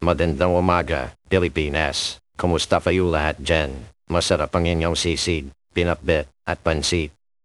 Magandang umaga, Pilipinas. Kumusta kayo lahat dyan? Masarap ang inyong sisid, pinakbet, at pansit.